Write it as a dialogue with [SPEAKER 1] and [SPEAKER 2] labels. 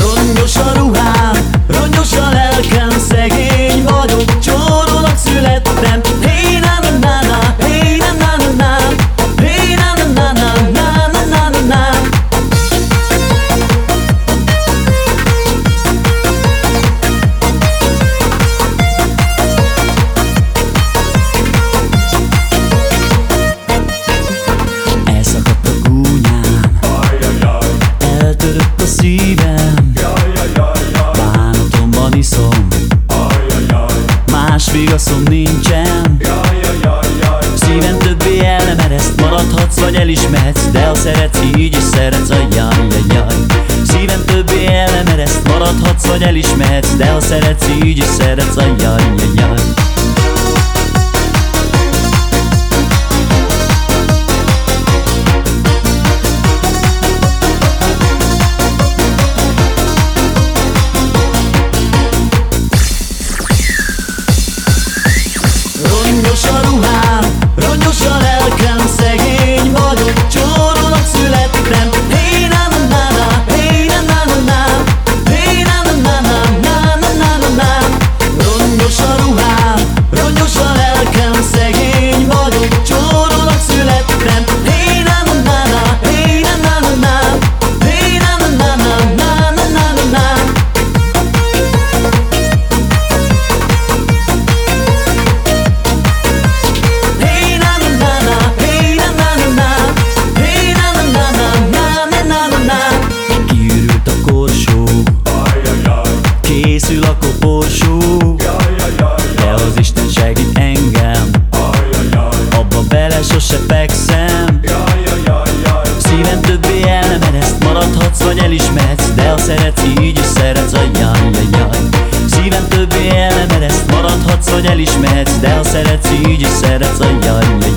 [SPEAKER 1] Rolando solo igazom nincsen.
[SPEAKER 2] Jaj,
[SPEAKER 1] többé el ereszt Maradhatsz vagy el is mehetsz De ha szeretsz így is szeretsz a jaj, jaj, jaj. Szíven többé el ereszt Maradhatsz vagy el is mehetsz De ha szeretsz így is szeretsz a jaj, jaj, jaj fekszem.
[SPEAKER 2] Jajajaj, jaj
[SPEAKER 1] Szívem többé el ereszt, maradhatsz vagy el is mehetsz, de ha szeretsz így is szeretsz jaj, jaj, jaj. Szívem többé el ereszt, maradhatsz vagy el is mehetsz, de ha szeretsz így is szeretsz a jaj, jaj,